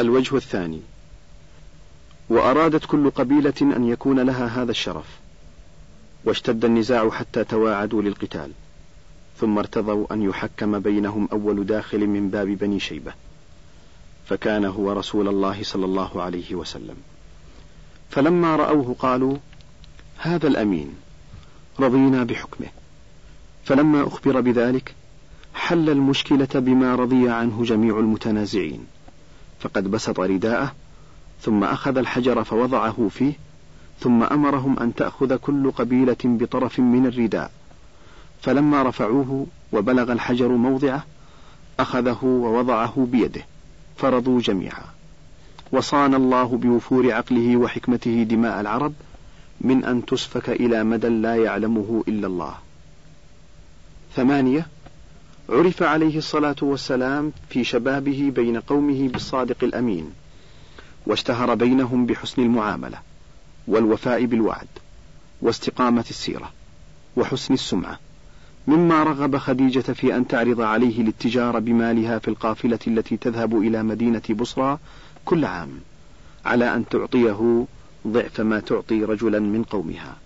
الوجه الثاني. وأرادت كل قبيلة أن يكون لها هذا الشرف. واشتد النزاع حتى تواعدوا للقتال. ثم ارتضوا أن يحكم بينهم أول داخل من باب بني شيبة. فكان هو رسول الله صلى الله عليه وسلم. فلما رأوه قالوا هذا الأمين رضينا بحكمه. فلما أخبر بذلك حل المشكلة بما رضي عنه جميع المتنازعين. فقد بسط رداءه ثم أخذ الحجر فوضعه فيه ثم أمرهم أن تأخذ كل قبيلة بطرف من الرداء. فلما رفعوه وبلغ الحجر موضعه أخذه ووضعه بيده فرضوا جميعا. وصان الله بوفور عقله وحكمته دماء العرب من أن تسفك إلى مدى لا يعلمه إلا الله. ثمانية عرف عليه الصلاة والسلام في شبابه بين قومه بالصادق الأمين واشتهر بينهم بحسن المعاملة والوفاء بالوعد واستقامة السيرة وحسن السمعة مما رغب خديجة في أن تعرض عليه الاتجار بمالها في القافلة التي تذهب إلى مدينة بصرى كل عام على أن تعطيه ضعف ما تعطي رجلا من قومها.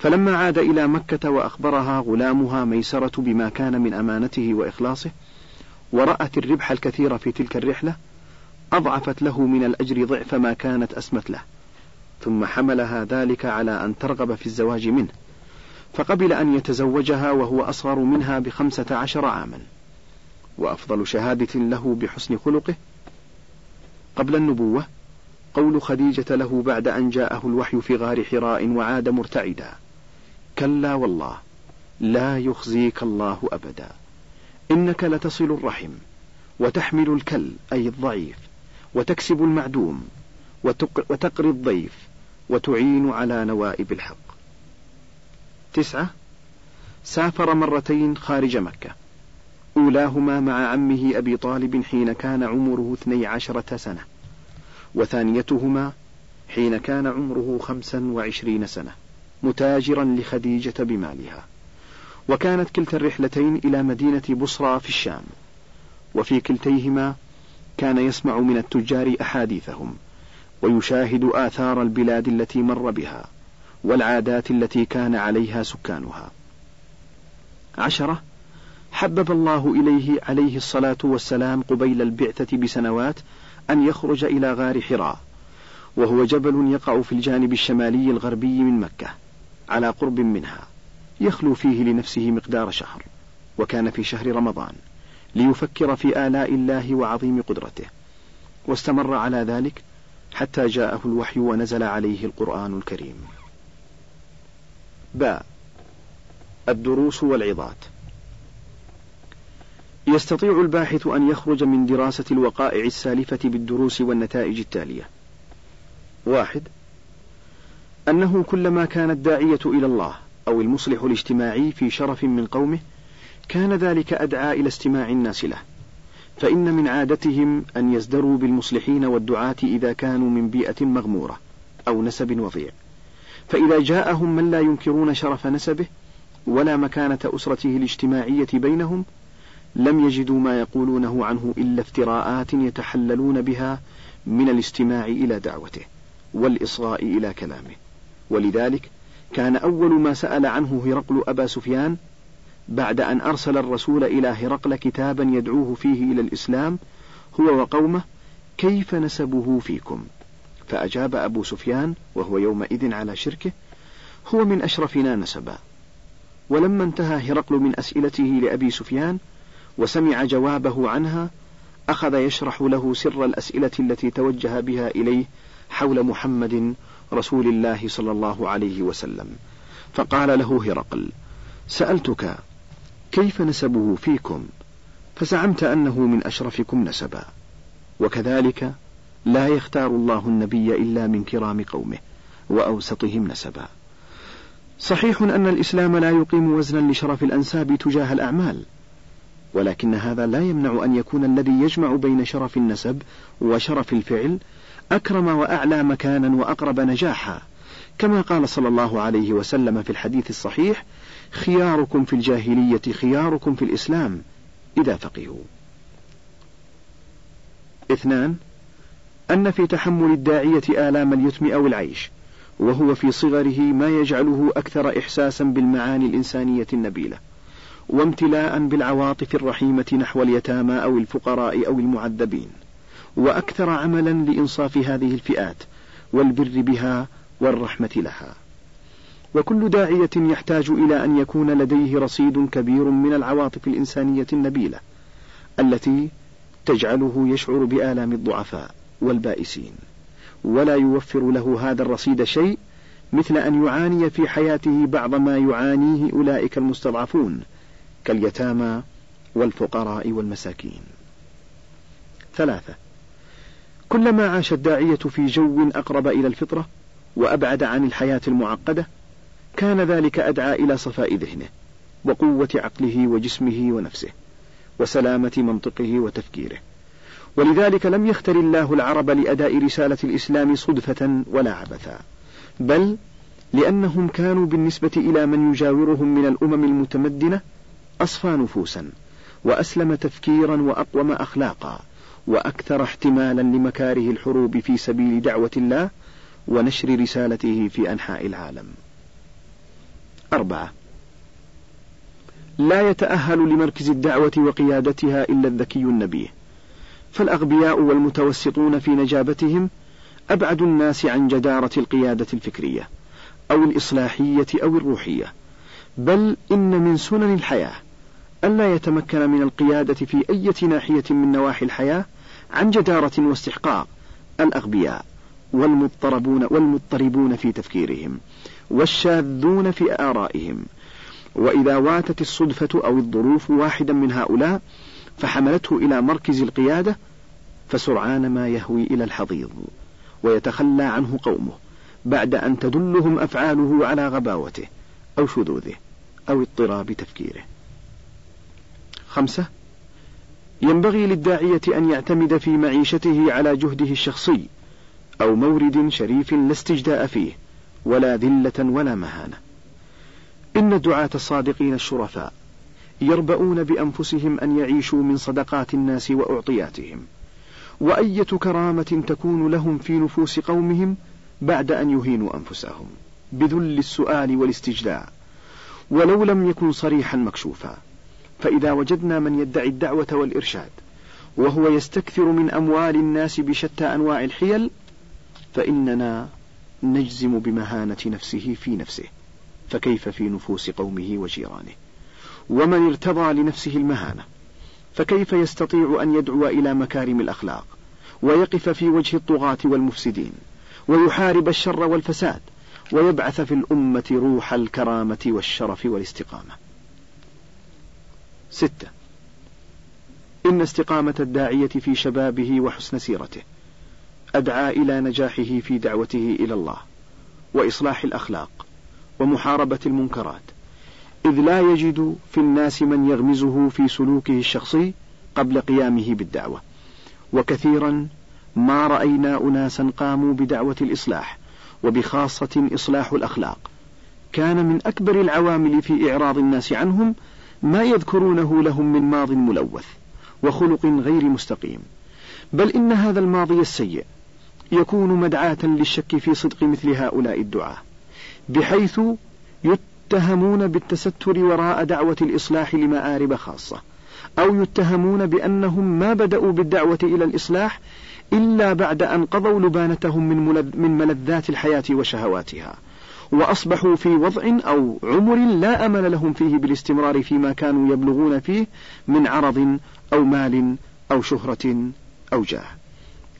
فلما عاد إلى مكة وأخبرها غلامها ميسرة بما كان من أمانته وإخلاصه ورأت الربح الكثير في تلك الرحلة أضعفت له من الأجر ضعف ما كانت أسمت له. ثم حملها ذلك على أن ترغب في الزواج منه فقبل أن يتزوجها وهو أصغر منها بخمسة عشر عاما. وأفضل شهادة له بحسن خلقه قبل النبوة قول خديجة له بعد أن جاءه الوحي في غار حراء وعاد مرتعدا. كلا والله لا يخزيك الله أبدا. إنك لتصل الرحم وتحمل الكل أي الضعيف وتكسب المعدوم وتقري الضيف وتعين على نوائب الحق. تسعة سافر مرتين خارج مكة. أولاهما مع عمه أبي طالب حين كان عمره اثني عشرة سنة وثانيتهما حين كان عمره خمسا وعشرين سنة. متاجرا لخديجة بمالها. وكانت كلتا الرحلتين إلى مدينة بصرى في الشام. وفي كلتيهما كان يسمع من التجار أحاديثهم ويشاهد آثار البلاد التي مر بها والعادات التي كان عليها سكانها. عشرة حبب الله إليه عليه الصلاة والسلام قبيل البعثة بسنوات أن يخرج إلى غار حراء وهو جبل يقع في الجانب الشمالي الغربي من مكة. على قرب منها يخلو فيه لنفسه مقدار شهر وكان في شهر رمضان ليفكر في آلاء الله وعظيم قدرته. واستمر على ذلك حتى جاءه الوحي ونزل عليه القرآن الكريم. باء الدروس والعظات. يستطيع الباحث أن يخرج من دراسة الوقائع السالفة بالدروس والنتائج التالية. واحد أنه كلما كان الداعية إلى الله أو المصلح الاجتماعي في شرف من قومه كان ذلك أدعى إلى استماع الناس له. فإن من عادتهم أن يزدروا بالمصلحين والدعاة إذا كانوا من بيئة مغمورة أو نسب وضيع. فإذا جاءهم من لا ينكرون شرف نسبه ولا مكانة أسرته الاجتماعية بينهم لم يجدوا ما يقولونه عنه إلا افتراءات يتحللون بها من الاستماع إلى دعوته والإصغاء إلى كلامه. ولذلك كان أول ما سأل عنه هرقل أبا سفيان بعد أن أرسل الرسول إلى هرقل كتابا يدعوه فيه إلى الإسلام هو وقومه كيف نسبه فيكم؟ فأجاب أبو سفيان وهو يومئذ على شركه هو من أشرفنا نسبا. ولما انتهى هرقل من أسئلته لأبي سفيان وسمع جوابه عنها أخذ يشرح له سر الأسئلة التي توجه بها إليه حول محمد رسول الله صلى الله عليه وسلم. فقال له هرقل سألتك كيف نسبه فيكم؟ فزعمت أنه من أشرفكم نسبا. وكذلك لا يختار الله النبي إلا من كرام قومه وأوسطهم نسبا. صحيح أن الإسلام لا يقيم وزنا لشرف الأنساب تجاه الأعمال ولكن هذا لا يمنع أن يكون الذي يجمع بين شرف النسب وشرف الفعل أكرم وأعلى مكانا وأقرب نجاحا. كما قال صلى الله عليه وسلم في الحديث الصحيح خياركم في الجاهلية خياركم في الإسلام إذا فقهوا. اثنان أن في تحمل الداعية آلام اليتم أو العيش وهو في صغره ما يجعله أكثر إحساسا بالمعاني الإنسانية النبيلة وامتلاء بالعواطف الرحيمة نحو اليتامى أو الفقراء أو المعذبين. وأكثر عملا لإنصاف هذه الفئات والبر بها والرحمة لها وكل داعية يحتاج إلى أن يكون لديه رصيد كبير من العواطف الإنسانية النبيلة التي تجعله يشعر بآلام الضعفاء والبائسين ولا يوفر له هذا الرصيد شيء مثل أن يعاني في حياته بعض ما يعانيه أولئك المستضعفون كاليتامى والفقراء والمساكين. ثلاثة كلما عاش الداعية في جو أقرب إلى الفطرة وأبعد عن الحياة المعقدة كان ذلك أدعى إلى صفاء ذهنه وقوة عقله وجسمه ونفسه وسلامة منطقه وتفكيره. ولذلك لم يختر الله العرب لأداء رسالة الإسلام صدفة ولا عبثا بل لأنهم كانوا بالنسبة إلى من يجاورهم من الأمم المتمدنة أصفى نفوسا وأسلم تفكيرا وأقوم أخلاقا. وأكثر احتمالا لمكاره الحروب في سبيل دعوة الله ونشر رسالته في أنحاء العالم. أربعة. لا يتأهل لمركز الدعوة وقيادتها إلا الذكي النبيه، فالأغبياء والمتوسطون في نجابتهم أبعد الناس عن جدارة القيادة الفكرية أو الإصلاحية أو الروحية، بل إن من سنن الحياة ألا يتمكن من القيادة في أي ناحية من نواحي الحياة عن جدارة واستحقاق الأغبياء والمضطربون والمضطربون في تفكيرهم والشاذون في آرائهم. وإذا واتت الصدفة أو الظروف واحدا من هؤلاء فحملته إلى مركز القيادة فسرعان ما يهوي إلى الحضيض ويتخلى عنه قومه بعد أن تدلهم أفعاله على غباوته أو شذوذه أو اضطراب تفكيره. خمسة. ينبغي للداعية أن يعتمد في معيشته على جهده الشخصي أو مورد شريف لا استجداء فيه ولا ذلة ولا مهانة. إن الدعاة الصادقين الشرفاء يربؤون بأنفسهم أن يعيشوا من صدقات الناس وأعطياتهم. وأية كرامة تكون لهم في نفوس قومهم بعد أن يهينوا أنفسهم بذل السؤال والاستجداء ولو لم يكن صريحا مكشوفا. فإذا وجدنا من يدعي الدعوة والإرشاد وهو يستكثر من أموال الناس بشتى أنواع الحيل فإننا نجزم بمهانة نفسه في نفسه فكيف في نفوس قومه وجيرانه؟ ومن ارتضى لنفسه المهانة فكيف يستطيع أن يدعو إلى مكارم الأخلاق ويقف في وجه الطغاة والمفسدين ويحارب الشر والفساد ويبعث في الأمة روح الكرامة والشرف والاستقامة؟ ستة. إن استقامة الداعية في شبابه وحسن سيرته. أدعى إلى نجاحه في دعوته إلى الله. وإصلاح الأخلاق. ومحاربة المنكرات. إذ لا يجد في الناس من يغمزه في سلوكه الشخصي قبل قيامه بالدعوة. وكثيرا ما رأينا أناسا قاموا بدعوة الإصلاح. وبخاصة إصلاح الأخلاق. كان من أكبر العوامل في إعراض الناس عنهم ما يذكرونه لهم من ماض ملوث وخلق غير مستقيم. بل إن هذا الماضي السيء يكون مدعاة للشك في صدق مثل هؤلاء الدعاة بحيث يتهمون بالتستر وراء دعوة الإصلاح لمآرب خاصة أو يتهمون بأنهم ما بدأوا بالدعوة إلى الإصلاح إلا بعد أن قضوا لبانتهم من ملذات الحياة وشهواتها. وأصبحوا في وضع أو عمر لا أمل لهم فيه بالاستمرار فيما كانوا يبلغون فيه من عرض أو مال أو شهرة أو جاه.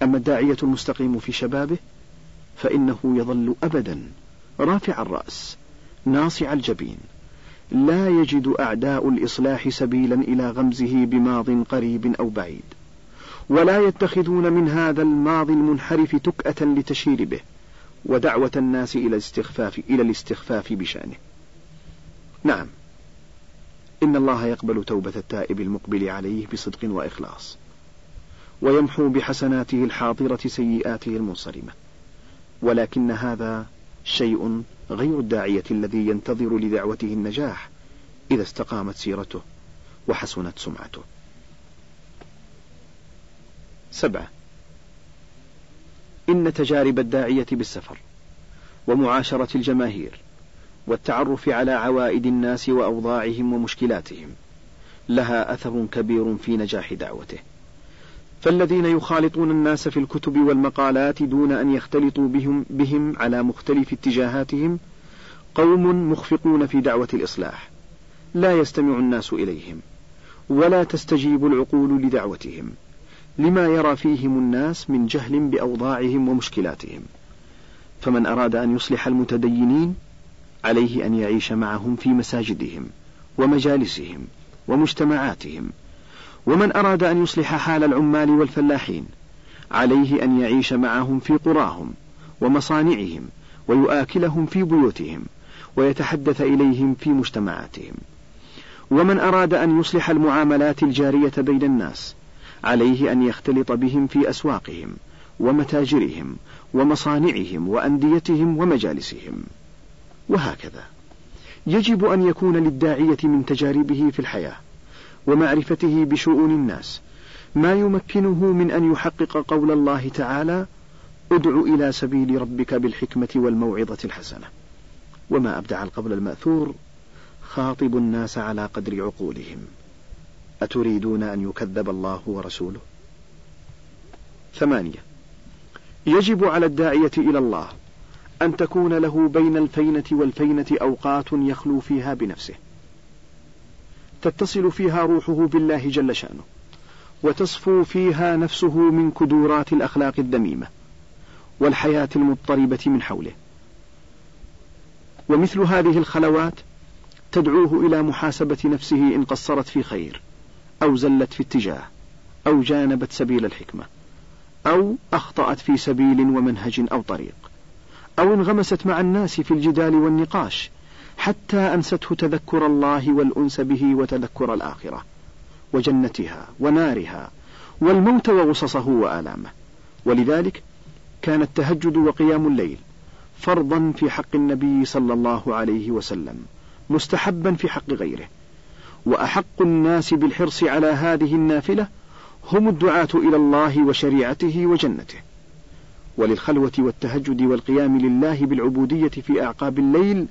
أما الداعية المستقيم في شبابه فإنه يظل أبدا رافع الرأس ناصع الجبين لا يجد أعداء الإصلاح سبيلا إلى غمزه بماض قريب أو بعيد ولا يتخذون من هذا الماضي المنحرف تكأة لتشير به. ودعوة الناس إلى الاستخفاف إلى الاستخفاف بشأنه. نعم، إن الله يقبل توبة التائب المقبل عليه بصدق وإخلاص، ويمحو بحسناته الحاضرة سيئاته المنصرمة، ولكن هذا شيء غير الداعية الذي ينتظر لدعوته النجاح إذا استقامت سيرته وحسنت سمعته. سبعة إن تجارب الداعية بالسفر ومعاشرة الجماهير والتعرف على عوائد الناس وأوضاعهم ومشكلاتهم لها أثر كبير في نجاح دعوته. فالذين يخالطون الناس في الكتب والمقالات دون أن يختلطوا بهم, بهم على مختلف اتجاهاتهم قوم مخفقون في دعوة الإصلاح. لا يستمع الناس إليهم ولا تستجيب العقول لدعوتهم. لما يرى فيهم الناس من جهل بأوضاعهم ومشكلاتهم. فمن أراد أن يصلح المتدينين عليه أن يعيش معهم في مساجدهم ومجالسهم ومجتمعاتهم. ومن أراد أن يصلح حال العمال والفلاحين عليه أن يعيش معهم في قراهم ومصانعهم ويؤاكلهم في بيوتهم ويتحدث إليهم في مجتمعاتهم. ومن أراد أن يصلح المعاملات الجارية بين الناس عليه أن يختلط بهم في أسواقهم ومتاجرهم ومصانعهم وأنديتهم ومجالسهم. وهكذا. يجب أن يكون للداعية من تجاربه في الحياة ومعرفته بشؤون الناس ما يمكنه من أن يحقق قول الله تعالى ادع إلى سبيل ربك بالحكمة والموعظة الحسنة وما أبدع القول المأثور خاطب الناس على قدر عقولهم أتريدون أن يكذب الله ورسوله؟ ثمانية. يجب على الداعية إلى الله أن تكون له بين الفينة والفينة أوقات يخلو فيها بنفسه. تتصل فيها روحه بالله جل شأنه وتصفو فيها نفسه من كدورات الأخلاق الذميمة والحياة المضطربة من حوله. ومثل هذه الخلوات تدعوه إلى محاسبة نفسه إن قصرت في خير. أو زلت في اتجاه أو جانبت سبيل الحكمة أو أخطأت في سبيل ومنهج أو طريق أو انغمست مع الناس في الجدال والنقاش حتى أنسته تذكر الله والأنس به وتذكر الآخرة وجنتها ونارها والموت وغصصه وآلامه. ولذلك كان التهجد وقيام الليل فرضا في حق النبي صلى الله عليه وسلم مستحبا في حق غيره. وأحق الناس بالحرص على هذه النافلة هم الدعاة إلى الله وشريعته وجنته. وللخلوة والتهجد والقيام لله بالعبودية في أعقاب الليل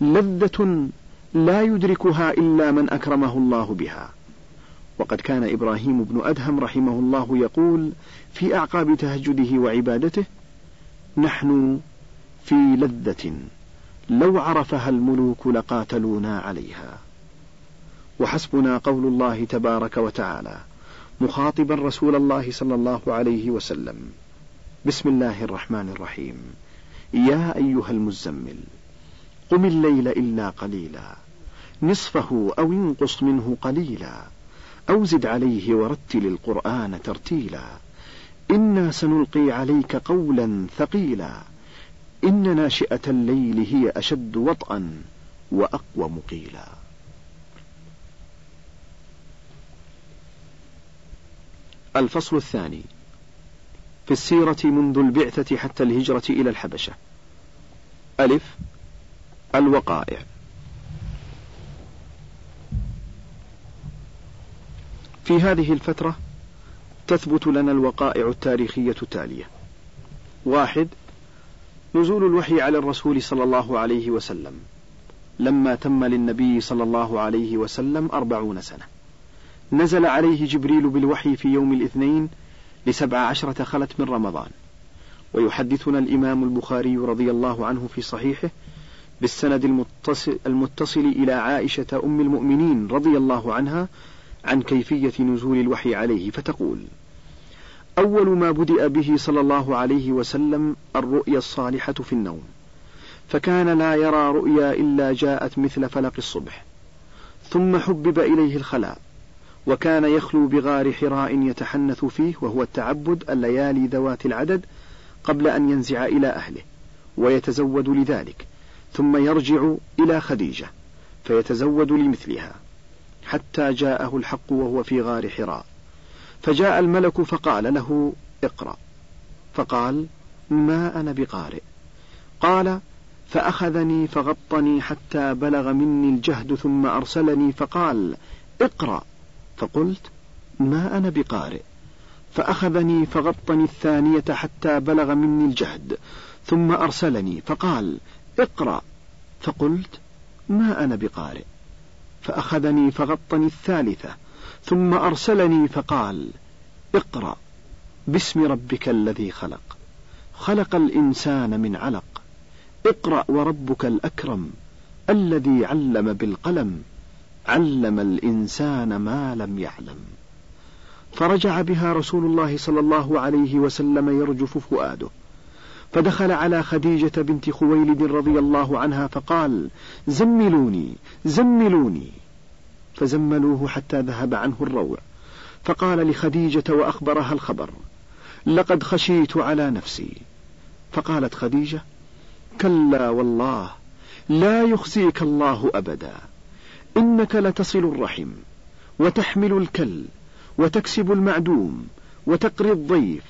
لذة لا يدركها إلا من أكرمه الله بها. وقد كان إبراهيم بن أدهم رحمه الله يقول في أعقاب تهجده وعبادته نحن في لذة لو عرفها الملوك لقاتلونا عليها. وحسبنا قول الله تبارك وتعالى مخاطبا رسول الله صلى الله عليه وسلم. بسم الله الرحمن الرحيم. يا أيها المزمل قم الليل إلا قليلا نصفه أو انقص منه قليلا أو زد عليه ورتل القرآن ترتيلا. إنا سنلقي عليك قولا ثقيلا. إن ناشئة الليل هي أشد وطئا وأقوى مقيلا. الفصل الثاني. في السيرة منذ البعثة حتى الهجرة إلى الحبشة. ألف. الوقائع. في هذه الفترة تثبت لنا الوقائع التاريخية التالية. واحد. نزول الوحي على الرسول صلى الله عليه وسلم. لما تم للنبي صلى الله عليه وسلم أربعون سنة. نزل عليه جبريل بالوحي في يوم الاثنين لسبع عشرة خلت من رمضان. ويحدثنا الإمام البخاري رضي الله عنه في صحيحه بالسند المتصل, المتصل إلى عائشة أم المؤمنين رضي الله عنها عن كيفية نزول الوحي عليه فتقول: أول ما بدأ به صلى الله عليه وسلم الرؤيا الصالحة في النوم، فكان لا يرى رؤيا إلا جاءت مثل فلق الصبح، ثم حبب إليه الخلاء، وكان يخلو بغار حراء يتحنث فيه وهو التعبد الليالي ذوات العدد قبل أن ينزع إلى أهله، ويتزود لذلك، ثم يرجع إلى خديجة فيتزود لمثلها حتى جاءه الحق وهو في غار حراء. فجاء الملك فقال له اقرأ. فقال ما أنا بقارئ. قال فأخذني فغطني حتى بلغ مني الجهد ثم أرسلني فقال اقرأ. فقلت ما أنا بقارئ. فأخذني فغطني الثانية حتى بلغ مني الجهد ثم أرسلني فقال اقرأ. فقلت ما أنا بقارئ. فأخذني فغطني الثالثة ثم أرسلني فقال اقرأ. باسم ربك الذي خلق. خلق الإنسان من علق. اقرأ وربك الأكرم الذي علم بالقلم. علم الإنسان ما لم يعلم. فرجع بها رسول الله صلى الله عليه وسلم يرجف فؤاده. فدخل على خديجة بنت خويلد رضي الله عنها فقال زملوني زملوني. فزملوه حتى ذهب عنه الروع. فقال لخديجة وأخبرها الخبر لقد خشيت على نفسي. فقالت خديجة كلا والله لا يخزيك الله أبدا. إنك لتصل الرحم وتحمل الكل وتكسب المعدوم وتقري الضيف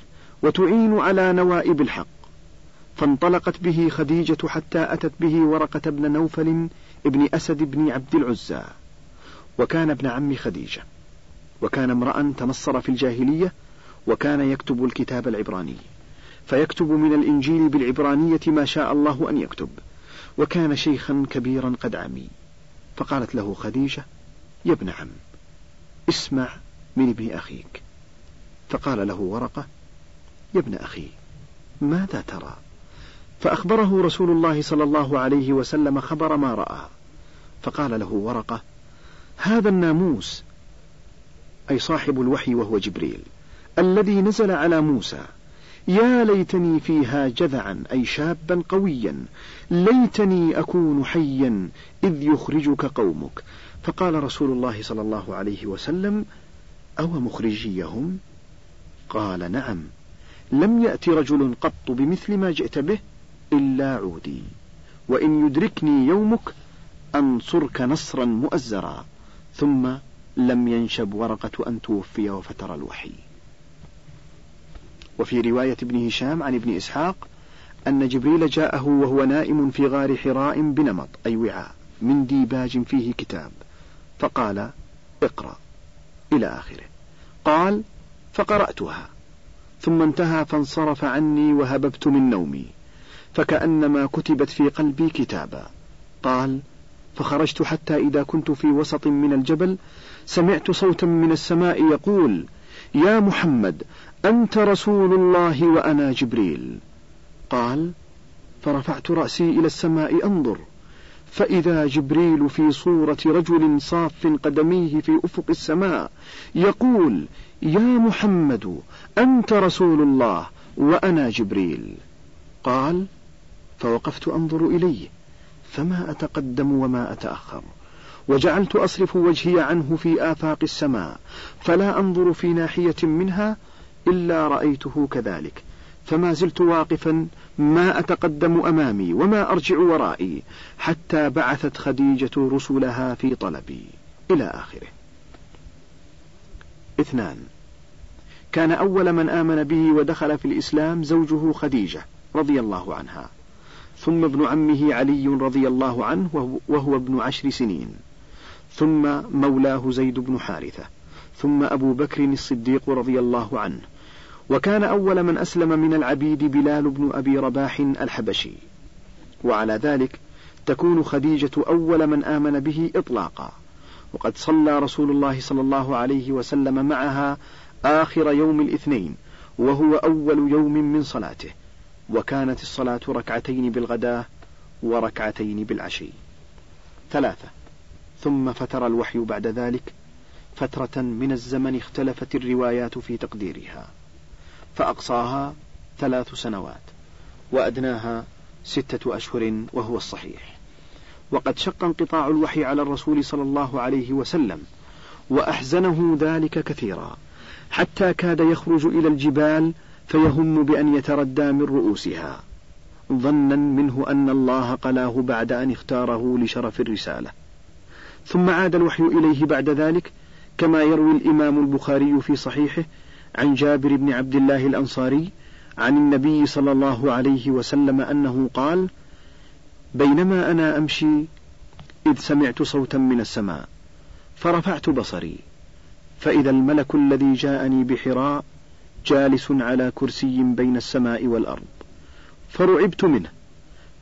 وتعين على نوائب الحق. فانطلقت به خديجة حتى أتت به ورقة بن نوفل ابن أسد بن عبد العزى. وكان ابن عم خديجة. وكان امرأ تنصر في الجاهلية وكان يكتب الكتاب العبراني. فيكتب من الإنجيل بالعبرانية ما شاء الله أن يكتب. وكان شيخا كبيرا قد عمي. فقالت له خديجة يا ابن عم اسمع من ابن أخيك. فقال له ورقة يا ابن أخي ماذا ترى؟ فأخبره رسول الله صلى الله عليه وسلم خبر ما رأى. فقال له ورقة هذا الناموس أي صاحب الوحي وهو جبريل الذي نزل على موسى يا ليتني فيها جذعا أي شابا قويا. ليتني أكون حيا إذ يخرجك قومك. فقال رسول الله صلى الله عليه وسلم أو مخرجيهم؟ قال نعم. لم يأت رجل قط بمثل ما جئت به إلا عودي. وإن يدركني يومك أنصرك نصرا مؤزرا. ثم لم ينشب ورقة أن توفي وفتر الوحي. وفي رواية ابن هشام عن ابن إسحاق أن جبريل جاءه وهو نائم في غار حراء بنمط أي وعاء من ديباج فيه كتاب. فقال اقرأ. إلى آخره. قال فقرأتها. ثم انتهى فانصرف عني وهببت من نومي. فكأنما كتبت في قلبي كتابا. قال فخرجت حتى إذا كنت في وسط من الجبل سمعت صوتا من السماء يقول يا محمد أنت رسول الله وأنا جبريل. قال فرفعت رأسي إلى السماء أنظر فإذا جبريل في صورة رجل صاف قدميه في أفق السماء يقول يا محمد أنت رسول الله وأنا جبريل. قال فوقفت أنظر إليه فما أتقدم وما أتأخر وجعلت أصرف وجهي عنه في آفاق السماء فلا أنظر في ناحية منها إلا رأيته كذلك. فما زلت واقفا ما أتقدم أمامي وما أرجع ورائي حتى بعثت خديجة رسلها في طلبي. إلى آخره. اثنان. كان أول من آمن به ودخل في الإسلام زوجه خديجة رضي الله عنها. ثم ابن عمه علي رضي الله عنه وهو ابن عشر سنين. ثم مولاه زيد بن حارثة. ثم أبو بكر الصديق رضي الله عنه. وكان أول من أسلم من العبيد بلال بن أبي رباح الحبشي. وعلى ذلك تكون خديجة أول من آمن به إطلاقا. وقد صلى رسول الله صلى الله عليه وسلم معها آخر يوم الاثنين وهو أول يوم من صلاته. وكانت الصلاة ركعتين بالغداة وركعتين بالعشي. ثلاثة. ثم فتر الوحي بعد ذلك فترة من الزمن اختلفت الروايات في تقديرها. فأقصاها ثلاث سنوات وأدناها ستة أشهر وهو الصحيح. وقد شق انقطاع الوحي على الرسول صلى الله عليه وسلم وأحزنه ذلك كثيرا حتى كاد يخرج إلى الجبال فيهم بأن يتردى من رؤوسها ظنا منه أن الله قلاه بعد أن اختاره لشرف الرسالة. ثم عاد الوحي إليه بعد ذلك كما يروي الإمام البخاري في صحيحه عن جابر بن عبد الله الأنصاري عن النبي صلى الله عليه وسلم أنه قال بينما أنا أمشي إذ سمعت صوتا من السماء فرفعت بصري فإذا الملك الذي جاءني بحراء جالس على كرسي بين السماء والأرض فرعبت منه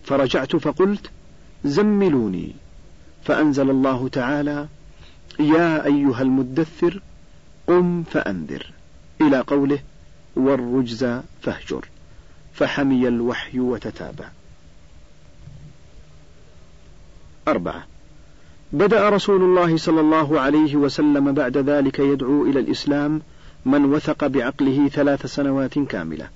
فرجعت فقلت زملوني فأنزل الله تعالى يا أيها المدثر قم فأنذر. إلى قوله والرجز فاهجر فحمي الوحي وتتابع. أربعة. بدأ رسول الله صلى الله عليه وسلم بعد ذلك يدعو إلى الإسلام من وثق بعقله ثلاث سنوات كاملة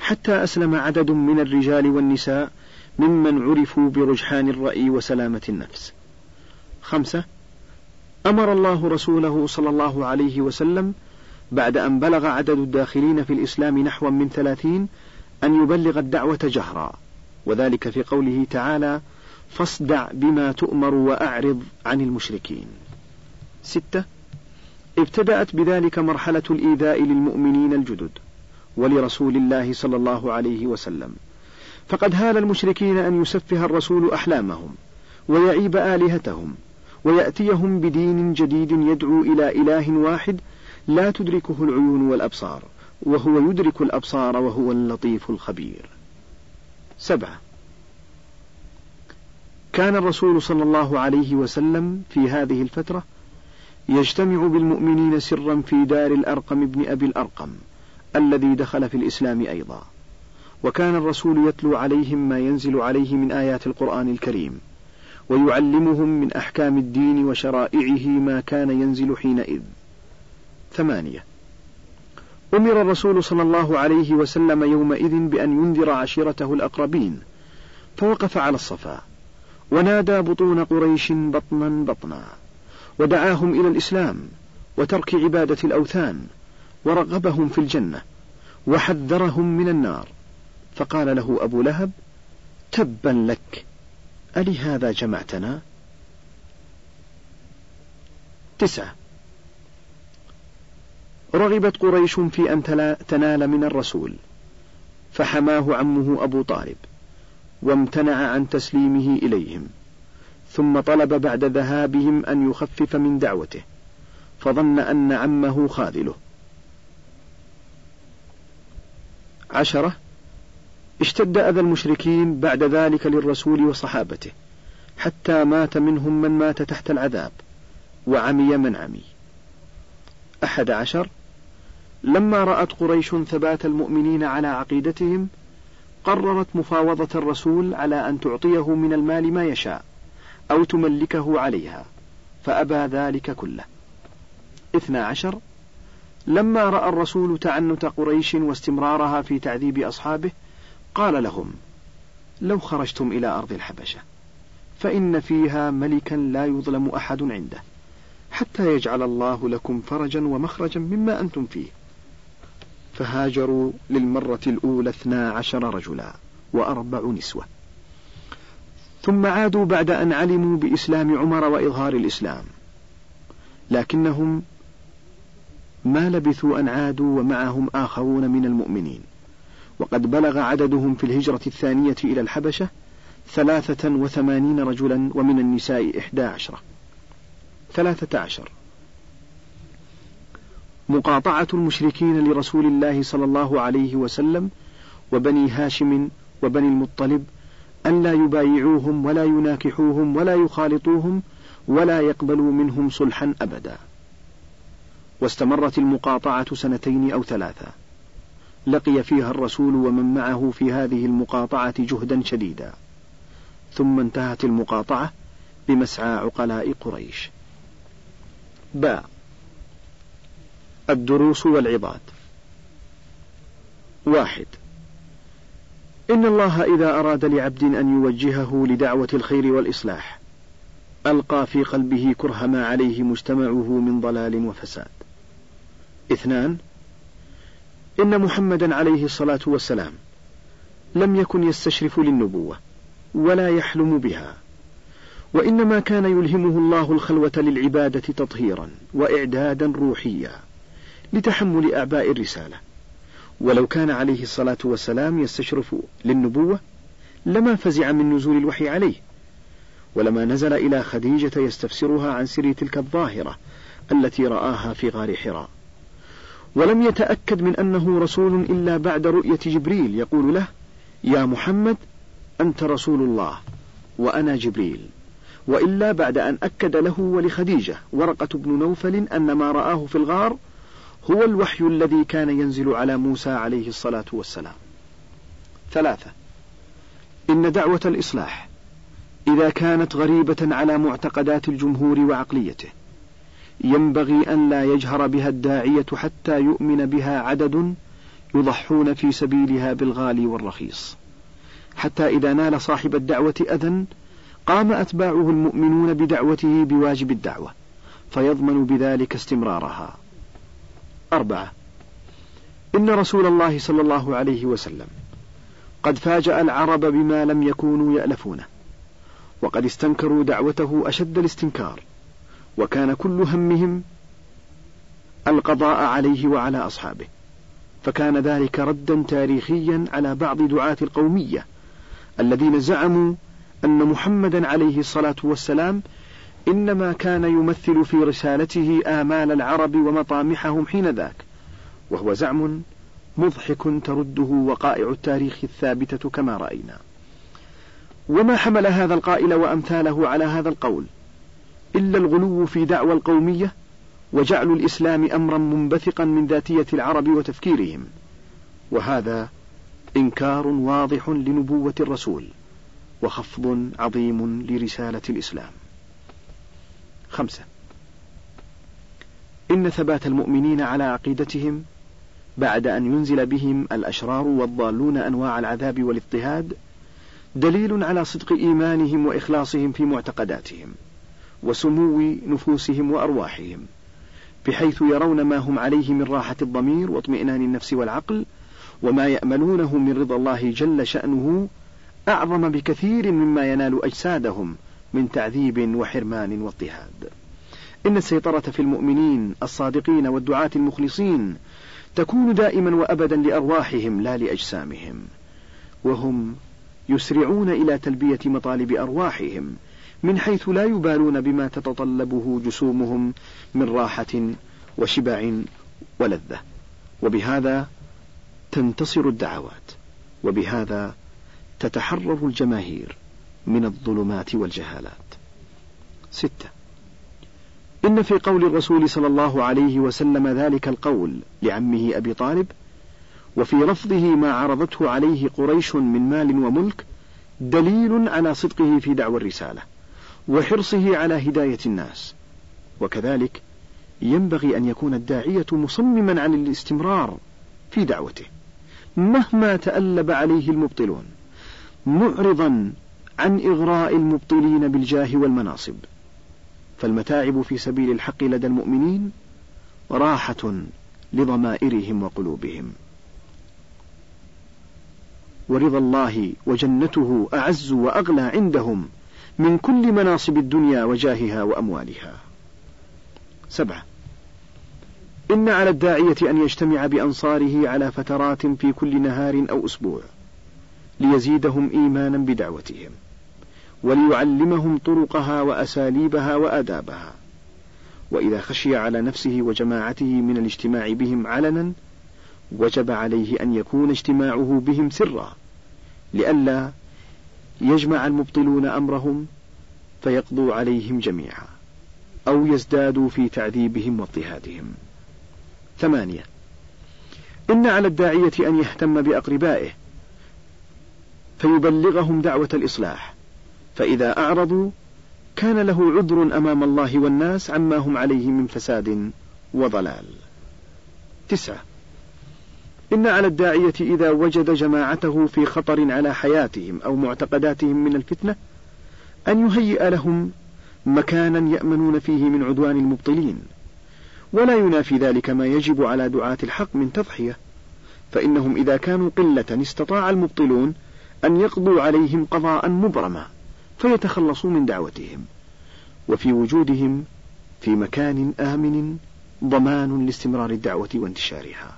حتى أسلم عدد من الرجال والنساء ممن عرفوا برجحان الرأي وسلامة النفس. خمسة. أمر الله رسوله صلى الله عليه وسلم بعد أن بلغ عدد الداخلين في الإسلام نحو من ثلاثين أن يبلغ الدعوة جهرا. وذلك في قوله تعالى فاصدع بما تؤمر وأعرض عن المشركين. ستة ابتدأت بذلك مرحلة الإيذاء للمؤمنين الجدد ولرسول الله صلى الله عليه وسلم. فقد هال المشركين أن يسفه الرسول أحلامهم ويعيب آلهتهم ويأتيهم بدين جديد يدعو إلى إله واحد لا تدركه العيون والأبصار وهو يدرك الأبصار وهو اللطيف الخبير. سبعة. كان الرسول صلى الله عليه وسلم في هذه الفترة يجتمع بالمؤمنين سرا في دار الأرقم بن أبي الأرقم الذي دخل في الإسلام أيضا. وكان الرسول يتلو عليهم ما ينزل عليه من آيات القرآن الكريم ويعلمهم من أحكام الدين وشرائعه ما كان ينزل حينئذ. ثمانية. أمر الرسول صلى الله عليه وسلم يومئذ بأن ينذر عشيرته الأقربين فوقف على الصفا ونادى بطون قريش بطنا بطنا ودعاهم إلى الإسلام وترك عبادة الأوثان ورغبهم في الجنة وحذرهم من النار. فقال له أبو لهب تبا لك ألهذا جمعتنا؟ تسعة. رغبت قريش في أن تنال من الرسول فحماه عمه أبو طالب وامتنع عن تسليمه إليهم ثم طلب بعد ذهابهم أن يخفف من دعوته فظن أن عمه خاذله. عشرة اشتد أذى المشركين بعد ذلك للرسول وصحابته حتى مات منهم من مات تحت العذاب وعمي من عمي. أحد عشر لما رأت قريش ثبات المؤمنين على عقيدتهم قررت مفاوضة الرسول على أن تعطيه من المال ما يشاء أو تملكه عليها فأبى ذلك كله. اثنا عشر لما رأى الرسول تعنت قريش واستمرارها في تعذيب أصحابه قال لهم لو خرجتم إلى أرض الحبشة فإن فيها ملكا لا يظلم أحد عنده حتى يجعل الله لكم فرجا ومخرجا مما أنتم فيه. فهاجروا للمرة الأولى اثنا عشر رجلا وأربع نسوة. ثم عادوا بعد أن علموا بإسلام عمر وإظهار الإسلام. لكنهم ما لبثوا أن عادوا ومعهم آخرون من المؤمنين. وقد بلغ عددهم في الهجرة الثانية إلى الحبشة ثلاثة وثمانين رجلا ومن النساء إحدى عشرة ثلاثة عشر. مقاطعة المشركين لرسول الله صلى الله عليه وسلم وبني هاشم وبني المطلب أن لا يبايعوهم ولا يناكحوهم ولا يخالطوهم ولا يقبلوا منهم صلحا أبدا. واستمرت المقاطعة سنتين أو ثلاثة. لقي فيها الرسول ومن معه في هذه المقاطعة جهدا شديدا. ثم انتهت المقاطعة بمسعى عقلاء قريش. باء. الدروس والعظات واحد. إن الله إذا أراد لعبد أن يوجهه لدعوة الخير والإصلاح ألقى في قلبه كره ما عليه مجتمعه من ضلال وفساد. اثنان. إن محمدا عليه الصلاة والسلام لم يكن يستشرف للنبوة ولا يحلم بها وإنما كان يلهمه الله الخلوة للعبادة تطهيرا وإعدادا روحيا. لتحمل أعباء الرسالة. ولو كان عليه الصلاة والسلام يستشرف للنبوة لما فزع من نزول الوحي عليه. ولما نزل إلى خديجة يستفسرها عن سر تلك الظاهرة التي رآها في غار حراء. ولم يتأكد من أنه رسول إلا بعد رؤية جبريل يقول له يا محمد أنت رسول الله وأنا جبريل. وإلا بعد أن أكد له ولخديجة ورقة بن نوفل أن ما رآه في الغار هو الوحي الذي كان ينزل على موسى عليه الصلاة والسلام. ثلاثة: إن دعوة الإصلاح إذا كانت غريبة على معتقدات الجمهور وعقليته، ينبغي أن لا يجهر بها الداعية حتى يؤمن بها عدد يضحون في سبيلها بالغالي والرخيص. حتى إذا نال صاحب الدعوة أذى قام أتباعه المؤمنون بدعوته بواجب الدعوة، فيضمن بذلك استمرارها. أربعة. إن رسول الله صلى الله عليه وسلم قد فاجأ العرب بما لم يكونوا يألفونه وقد استنكروا دعوته أشد الاستنكار وكان كل همهم القضاء عليه وعلى أصحابه فكان ذلك ردا تاريخيا على بعض دعاة القومية الذين زعموا أن محمدا عليه الصلاة والسلام إنما كان يمثل في رسالته آمال العرب ومطامحهم حين ذاك وهو زعم مضحك ترده وقائع التاريخ الثابتة كما رأينا. وما حمل هذا القائل وأمثاله على هذا القول إلا الغلو في دعوى القومية وجعل الإسلام أمرا منبثقا من ذاتية العرب وتفكيرهم. وهذا إنكار واضح لنبوة الرسول وخفض عظيم لرسالة الإسلام. خمسة. إن ثبات المؤمنين على عقيدتهم بعد أن ينزل بهم الأشرار والضالون أنواع العذاب والاضطهاد دليل على صدق إيمانهم وإخلاصهم في معتقداتهم وسمو نفوسهم وأرواحهم بحيث يرون ما هم عليه من راحة الضمير واطمئنان النفس والعقل وما يأملونه من رضا الله جل شأنه أعظم بكثير مما ينال أجسادهم من تعذيب وحرمان واضطهاد. إن السيطرة في المؤمنين الصادقين والدعاة المخلصين تكون دائما وأبدا لأرواحهم لا لأجسامهم. وهم يسرعون إلى تلبية مطالب أرواحهم من حيث لا يبالون بما تتطلبه جسومهم من راحة وشبع ولذة. وبهذا تنتصر الدعوات. وبهذا تتحرر الجماهير. من الظلمات والجهالات. ستة. إن في قول الرسول صلى الله عليه وسلم ذلك القول لعمه أبي طالب وفي لفظه ما عرضته عليه قريش من مال وملك دليل على صدقه في دعوى الرسالة وحرصه على هداية الناس. وكذلك ينبغي أن يكون الداعية مصمما عن الاستمرار في دعوته مهما تألب عليه المبطلون معرضا عن إغراء المبطلين بالجاه والمناصب. فالمتاعب في سبيل الحق لدى المؤمنين راحة لضمائرهم وقلوبهم. ورضا الله وجنته أعز وأغلى عندهم من كل مناصب الدنيا وجاهها وأموالها. سبعة. إن على الداعية أن يجتمع بأنصاره على فترات في كل نهار أو أسبوع ليزيدهم إيمانا بدعوتهم. وليعلمهم طرقها وأساليبها وآدابها. وإذا خشي على نفسه وجماعته من الاجتماع بهم علنا وجب عليه أن يكون اجتماعه بهم سرا. لئلا يجمع المبطلون أمرهم فيقضوا عليهم جميعا أو يزدادوا في تعذيبهم واضطهادهم. ثمانية. إن على الداعية أن يهتم بأقربائه فيبلغهم دعوة الإصلاح. فإذا أعرضوا كان له عذر أمام الله والناس عما هم عليه من فساد وضلال. تسعة. إن على الداعية إذا وجد جماعته في خطر على حياتهم أو معتقداتهم من الفتنة أن يهيئ لهم مكانا يأمنون فيه من عدوان المبطلين. ولا ينافي ذلك ما يجب على دعاة الحق من تضحية. فإنهم إذا كانوا قلة استطاع المبطلون أن يقضوا عليهم قضاء مبرما. فيتخلصوا من دعوتهم وفي وجودهم في مكان آمن ضمان لاستمرار الدعوة وانتشارها.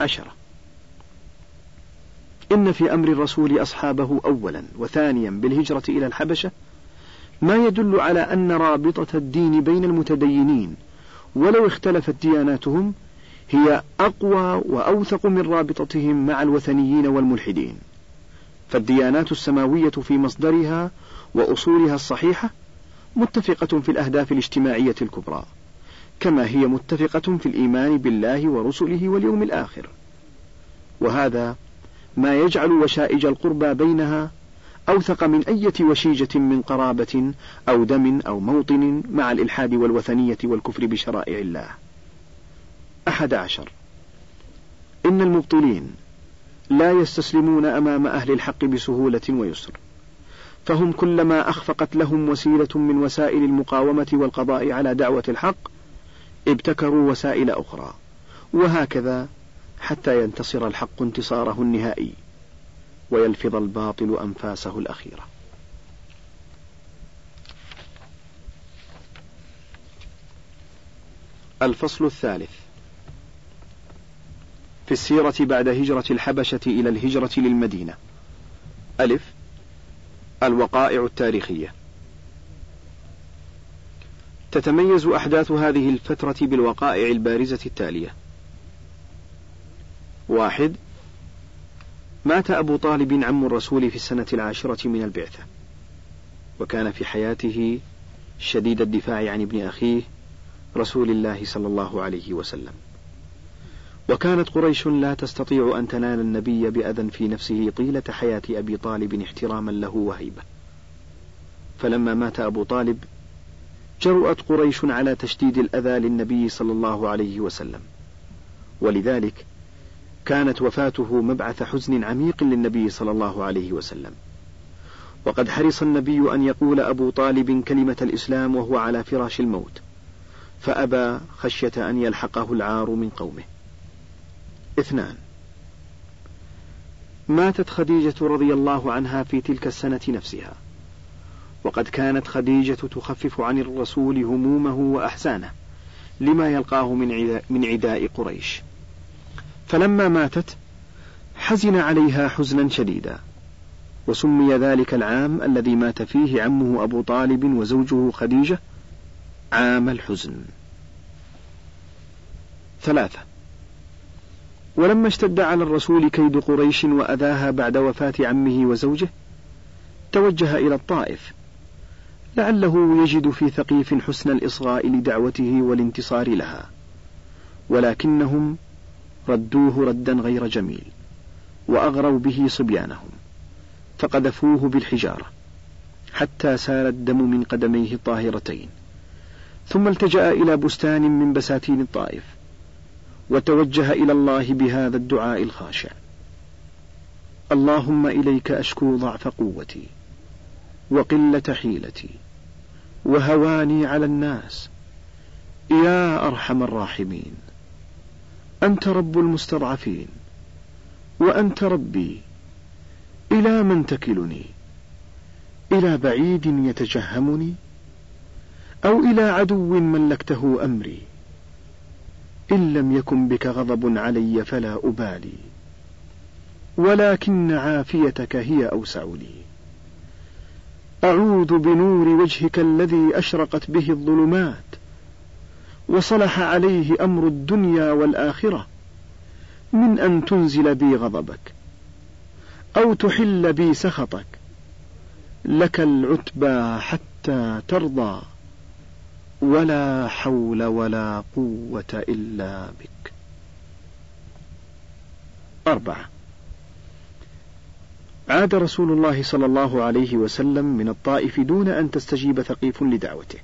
عشرة. إن في أمر الرسول أصحابه أولا وثانيا بالهجرة إلى الحبشة ما يدل على أن رابطة الدين بين المتدينين ولو اختلفت دياناتهم هي أقوى وأوثق من رابطتهم مع الوثنيين والملحدين. فالديانات السماوية في مصدرها وأصولها الصحيحة متفقة في الأهداف الاجتماعية الكبرى كما هي متفقة في الإيمان بالله ورسله واليوم الآخر. وهذا ما يجعل وشائج القربى بينها أوثق من أية وشيجة من قرابة أو دم أو موطن مع الإلحاد والوثنية والكفر بشرائع الله. أحد عشر. إن المبطلين لا يستسلمون أمام أهل الحق بسهولة ويسر. فهم كلما أخفقت لهم وسيلة من وسائل المقاومة والقضاء على دعوة الحق ابتكروا وسائل أخرى. وهكذا حتى ينتصر الحق انتصاره النهائي ويلفظ الباطل أنفاسه الأخيرة. الفصل الثالث. في السيرة بعد هجرة الحبشة إلى الهجرة للمدينة. ألف. الوقائع التاريخية. تتميز أحداث هذه الفترة بالوقائع البارزة التالية. واحد. مات أبو طالب عم الرسول في السنة العاشرة من البعثة وكان في حياته شديد الدفاع عن ابن أخيه رسول الله صلى الله عليه وسلم. وكانت قريش لا تستطيع أن تنال النبي بأذى في نفسه طيلة حياة أبي طالب احتراما له وهيبة. فلما مات أبو طالب جرؤت قريش على تشديد الأذى للنبي صلى الله عليه وسلم. ولذلك كانت وفاته مبعث حزن عميق للنبي صلى الله عليه وسلم. وقد حرص النبي أن يقول أبو طالب كلمة الإسلام وهو على فراش الموت فأبى خشية أن يلحقه العار من قومه. اثنان. ماتت خديجة رضي الله عنها في تلك السنة نفسها. وقد كانت خديجة تخفف عن الرسول همومه وأحزانه لما يلقاه من عداء قريش. فلما ماتت حزن عليها حزنا شديدا وسمي ذلك العام الذي مات فيه عمه أبو طالب وزوجه خديجة عام الحزن. ثلاثة. ولما اشتد على الرسول كيد قريش وأذاها بعد وفاة عمه وزوجه توجه إلى الطائف. لعله يجد في ثقيف حسن الإصغاء لدعوته والانتصار لها. ولكنهم ردوه ردا غير جميل وأغروا به صبيانهم فقذفوه بالحجارة حتى سال الدم من قدميه الطاهرتين ثم التجأ إلى بستان من بساتين الطائف. وتوجه إلى الله بهذا الدعاء الخاشع. اللهم إليك أشكو ضعف قوتي وقلة حيلتي وهواني على الناس. يا أرحم الراحمين أنت رب المستضعفين وأنت ربي إلى من تكلني إلى بعيد يتجهمني أو إلى عدو ملكته أمري. إن لم يكن بك غضب علي فلا أبالي ولكن عافيتك هي أوسع لي. أعوذ بنور وجهك الذي أشرقت به الظلمات وصلح عليه أمر الدنيا والآخرة من أن تنزل بي غضبك أو تحل بي سخطك لك العتبى حتى ترضى. ولا حول ولا قوة إلا بك. أربعة عاد رسول الله صلى الله عليه وسلم من الطائف دون أن تستجيب ثقيف لدعوته.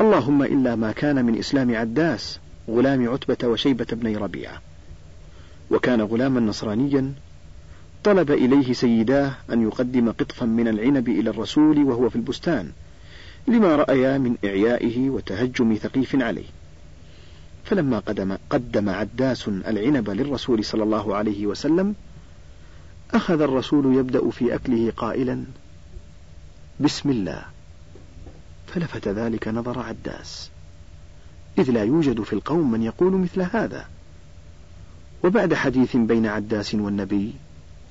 اللهم إلا ما كان من إسلام عداس غلام عتبة وشيبة بن ربيعة. وكان غلاما نصرانيا طلب إليه سيداه أن يقدم قطفا من العنب إلى الرسول وهو في البستان لما رأيا من إعيائه وتهجم ثقيف عليه. فلما قدم, قدم عداس العنب للرسول صلى الله عليه وسلم أخذ الرسول يبدأ في أكله قائلا بسم الله. فلفت ذلك نظر عداس. إذ لا يوجد في القوم من يقول مثل هذا. وبعد حديث بين عداس والنبي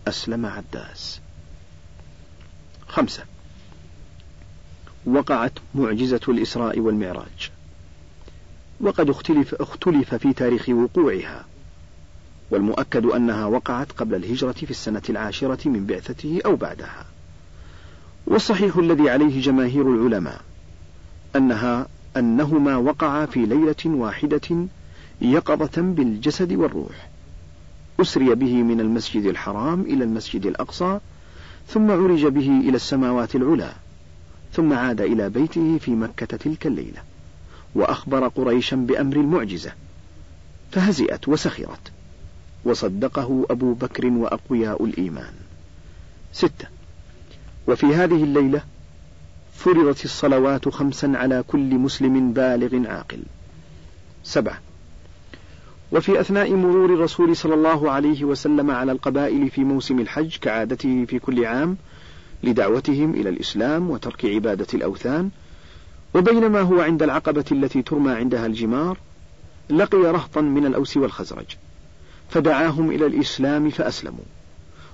أسلم عداس. خمسة. وقعت معجزة الإسراء والمعراج. وقد اختلف, اختلف في تاريخ وقوعها. والمؤكد أنها وقعت قبل الهجرة في السنة العاشرة من بعثته أو بعدها. والصحيح الذي عليه جماهير العلماء أنها أنهما وقعا في ليلة واحدة يقظة بالجسد والروح أسري به من المسجد الحرام إلى المسجد الأقصى ثم عرج به إلى السماوات العلى ثم عاد إلى بيته في مكة تلك الليلة وأخبر قريشا بأمر المعجزة فهزئت وسخرت وصدقه أبو بكر وأقوياء الإيمان. ستة وفي هذه الليلة فرضت الصلوات خمسا على كل مسلم بالغ عاقل. سبعة وفي أثناء مرور الرسول صلى الله عليه وسلم على القبائل في موسم الحج كعادته في كل عام لدعوتهم إلى الإسلام وترك عبادة الأوثان وبينما هو عند العقبة التي ترمى عندها الجمار لقي رهطا من الأوس والخزرج فدعاهم إلى الإسلام فأسلموا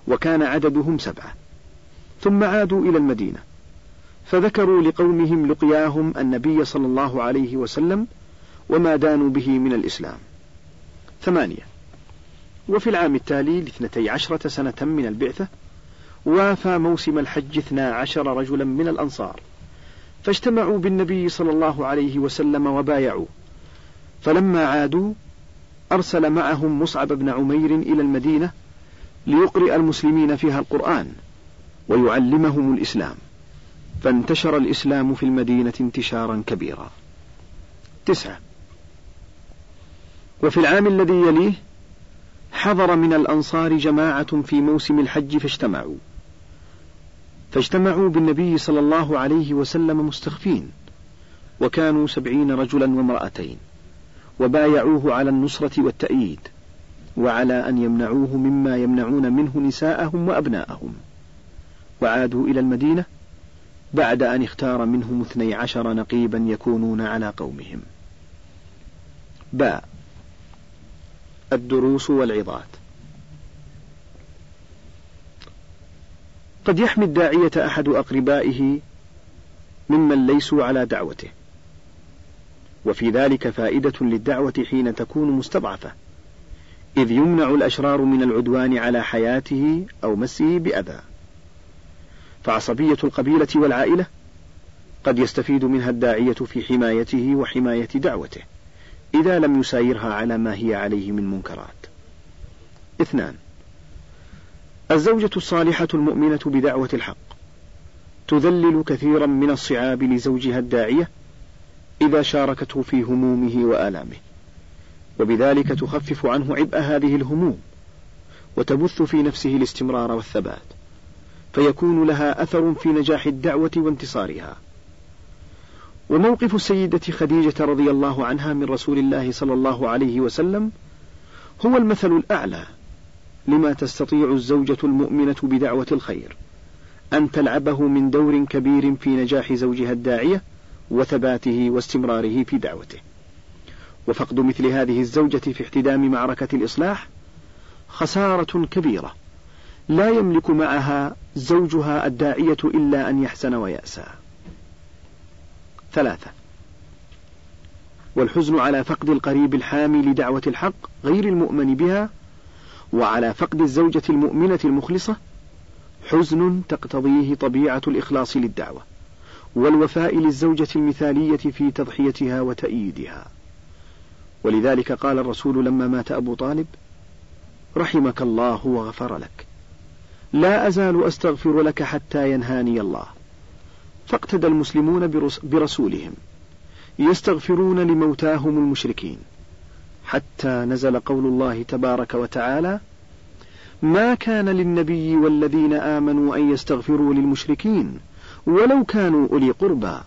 وكان عددهم سبعة ثم عادوا إلى المدينة فذكروا لقومهم لقياهم النبي صلى الله عليه وسلم وما دانوا به من الإسلام. ثمانية وفي العام التالي لاثنتي عشرة سنة من البعثة وافى موسم الحج اثنا عشر رجلا من الأنصار. فاجتمعوا بالنبي صلى الله عليه وسلم وبايعوا. فلما عادوا أرسل معهم مصعب بن عمير إلى المدينة ليقرئ المسلمين فيها القرآن ويعلمهم الإسلام. فانتشر الإسلام في المدينة انتشارا كبيرا. تسعة. وفي العام الذي يليه حضر من الأنصار جماعة في موسم الحج فاجتمعوا. فاجتمعوا بالنبي صلى الله عليه وسلم مستخفين وكانوا سبعين رجلا وامرأتين وبايعوه على النصرة والتأييد وعلى أن يمنعوه مما يمنعون منه نساءهم وأبناءهم. وعادوا إلى المدينة بعد أن اختار منهم اثني عشر نقيبا يكونون على قومهم. باء. الدروس والعظات. قد يحمي الداعية أحد أقربائه ممن ليسوا على دعوته. وفي ذلك فائدة للدعوة حين تكون مستضعفة إذ يمنع الأشرار من العدوان على حياته أو مسه بأذى. فعصبية القبيلة والعائلة قد يستفيد منها الداعية في حمايته وحماية دعوته إذا لم يسايرها على ما هي عليه من منكرات. اثنان الزوجة الصالحة المؤمنة بدعوة الحق. تذلل كثيرا من الصعاب لزوجها الداعية إذا شاركته في همومه وآلامه. وبذلك تخفف عنه عبء هذه الهموم وتبث في نفسه الاستمرار والثبات فيكون لها أثر في نجاح الدعوة وانتصارها. وموقف السيدة خديجة رضي الله عنها من رسول الله صلى الله عليه وسلم هو المثل الأعلى لما تستطيع الزوجة المؤمنة بدعوة الخير أن تلعبه من دور كبير في نجاح زوجها الداعية وثباته واستمراره في دعوته. وفقد مثل هذه الزوجة في احتدام معركة الإصلاح خسارة كبيرة لا يملك معها زوجها الداعية إلا أن يحزن ويأسى. ثلاثة. والحزن على فقد القريب الحامي لدعوة الحق غير المؤمن بها وعلى فقد الزوجة المؤمنة المخلصة حزن تقتضيه طبيعة الإخلاص للدعوة والوفاء للزوجة المثالية في تضحيتها وتأييدها. ولذلك قال الرسول لما مات أبو طالب رحمك الله وغفر لك. لا أزال أستغفر لك حتى ينهاني الله. فاقتدى المسلمون برسولهم. يستغفرون لموتاهم المشركين. حتى نزل قول الله تبارك وتعالى ما كان للنبي والذين آمنوا أن يستغفروا للمشركين ولو كانوا أولي قربى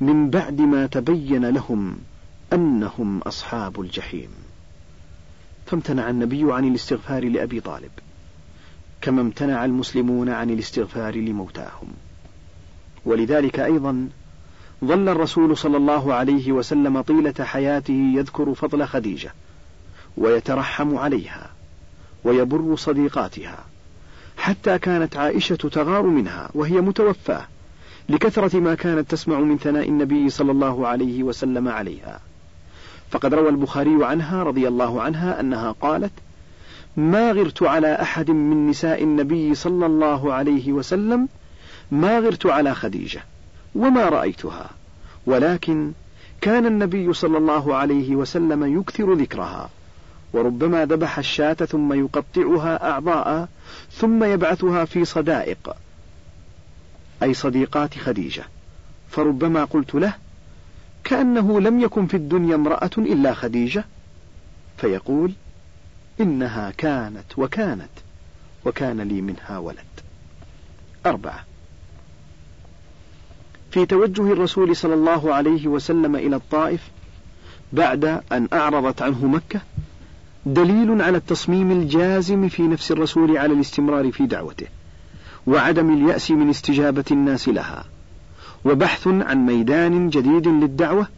من بعد ما تبين لهم أنهم أصحاب الجحيم. فامتنع النبي عن الاستغفار لأبي طالب كما امتنع المسلمون عن الاستغفار لموتاهم. ولذلك أيضا ظل الرسول صلى الله عليه وسلم طيلة حياته يذكر فضل خديجة. ويترحم عليها ويبر صديقاتها حتى كانت عائشة تغار منها وهي متوفاة لكثرة ما كانت تسمع من ثناء النبي صلى الله عليه وسلم عليها. فقد روى البخاري عنها رضي الله عنها أنها قالت ما غرت على أحد من نساء النبي صلى الله عليه وسلم ما غرت على خديجة وما رأيتها ولكن كان النبي صلى الله عليه وسلم يكثر ذكرها وربما ذبح الشاة ثم يقطعها أعضاء ثم يبعثها في صدائق. أي صديقات خديجة. فربما قلت له كأنه لم يكن في الدنيا امرأة إلا خديجة. فيقول إنها كانت وكانت وكان لي منها ولد. أربعة. في توجه الرسول صلى الله عليه وسلم إلى الطائف بعد أن أعرضت عنه مكة دليل على التصميم الجازم في نفس الرسول على الاستمرار في دعوته وعدم اليأس من استجابة الناس لها وبحث عن ميدان جديد للدعوة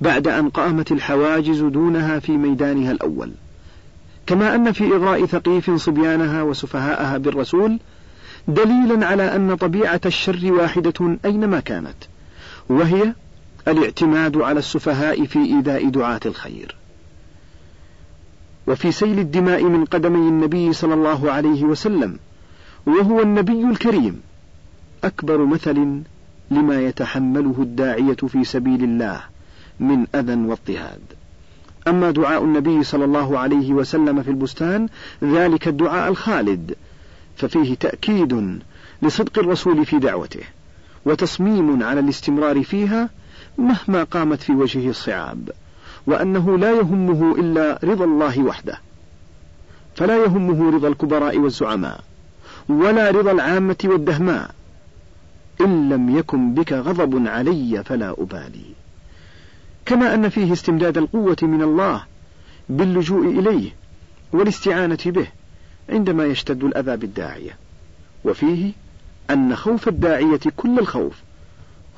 بعد أن قامت الحواجز دونها في ميدانها الأول. كما أن في إغراء ثقيف صبيانها وسفهاءها بالرسول دليلا على أن طبيعة الشر واحدة أينما كانت وهي الاعتماد على السفهاء في إيذاء دعاة الخير. وفي سيل الدماء من قدمي النبي صلى الله عليه وسلم وهو النبي الكريم. أكبر مثل لما يتحمله الداعية في سبيل الله من أذى واضطهاد. أما دعاء النبي صلى الله عليه وسلم في البستان ذلك الدعاء الخالد ففيه تأكيد لصدق الرسول في دعوته وتصميم على الاستمرار فيها مهما قامت في وجهه الصعاب. وأنه لا يهمه إلا رضا الله وحده. فلا يهمه رضا الكبراء والزعماء ولا رضا العامة والدهماء. إن لم يكن بك غضب علي فلا أبالي. كما أن فيه استمداد القوة من الله باللجوء إليه والاستعانة به عندما يشتد الأذى بالداعية. وفيه أن خوف الداعية كل الخوف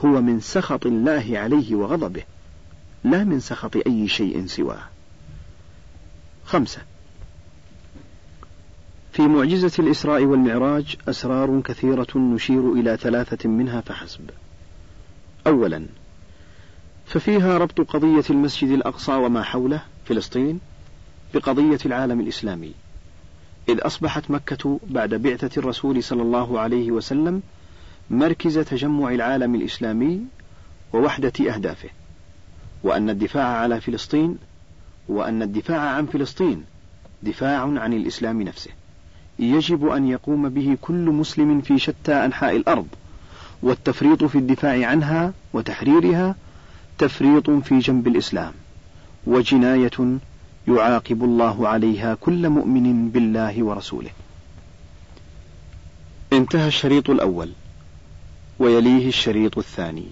هو من سخط الله عليه وغضبه. لا من سخط أي شيء سواه. خمسة. في معجزة الإسراء والمعراج أسرار كثيرة نشير إلى ثلاثة منها فحسب. أولا ففيها ربط قضية المسجد الأقصى وما حوله فلسطين بقضية العالم الإسلامي إذ أصبحت مكة بعد بعثة الرسول صلى الله عليه وسلم مركز تجمع العالم الإسلامي ووحدة أهدافه. وأن الدفاع على فلسطين وأن الدفاع عن فلسطين دفاع عن الإسلام نفسه. يجب أن يقوم به كل مسلم في شتى أنحاء الأرض والتفريط في الدفاع عنها وتحريرها تفريط في جنب الإسلام وجناية يعاقب الله عليها كل مؤمن بالله ورسوله. انتهى الشريط الأول ويليه الشريط الثاني.